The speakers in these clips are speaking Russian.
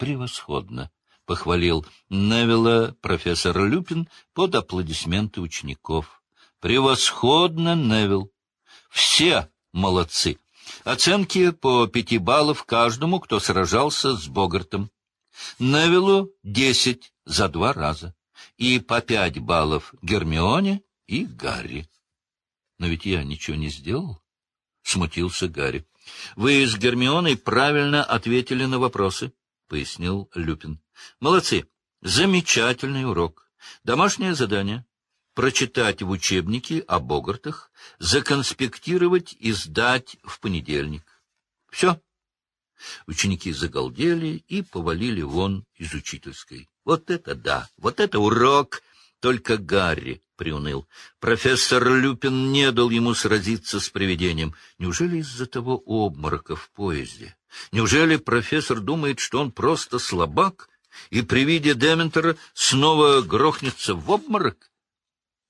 Превосходно, — похвалил Невилла профессор Люпин под аплодисменты учеников. Превосходно, Невилл. Все молодцы. Оценки по пяти баллов каждому, кто сражался с Богартом. Невиллу — десять за два раза. И по пять баллов Гермионе и Гарри. Но ведь я ничего не сделал, — смутился Гарри. — Вы с Гермионой правильно ответили на вопросы, — пояснил Люпин. — Молодцы. Замечательный урок. Домашнее задание — прочитать в учебнике о Богартах, законспектировать и сдать в понедельник. Все. Ученики загалдели и повалили вон из учительской. Вот это да! Вот это урок! Только Гарри приуныл. Профессор Люпин не дал ему сразиться с привидением. Неужели из-за того обморока в поезде? Неужели профессор думает, что он просто слабак, и при виде Дементора снова грохнется в обморок?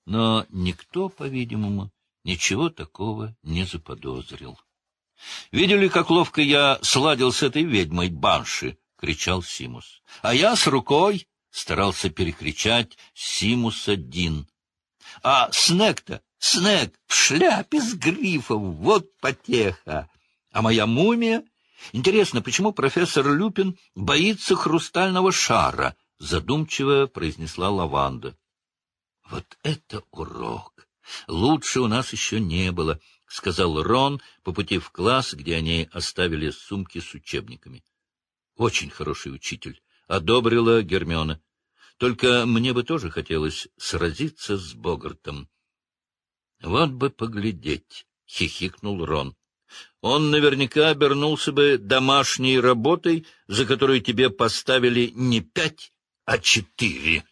Но никто, по-видимому, ничего такого не заподозрил. — Видели, как ловко я сладил с этой ведьмой Банши? — кричал Симус. — А я с рукой старался перекричать Симуса Дин. А Снег-то, Снег в шляпе с грифом, вот потеха. А моя мумия... Интересно, почему профессор Люпин боится хрустального шара? Задумчиво произнесла Лаванда. Вот это урок! Лучше у нас еще не было, — сказал Рон по пути в класс, где они оставили сумки с учебниками. — Очень хороший учитель, — одобрила Гермиона. Только мне бы тоже хотелось сразиться с Богартом. — Вот бы поглядеть, — хихикнул Рон. — Он наверняка обернулся бы домашней работой, за которую тебе поставили не пять, а четыре.